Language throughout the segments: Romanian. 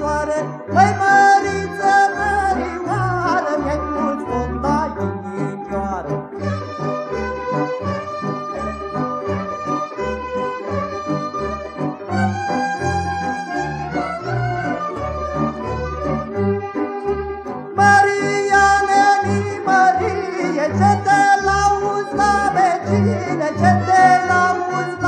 domnișoare, Măi măriță, mărioară, Mi-ai mulți fundai inimioară. Maria, neni, Marie, Ce te lauzi la vecine, Ce te lauzi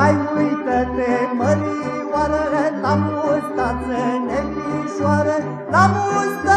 Mai uită-te, mărioară, la mustață negrișoară, La mustață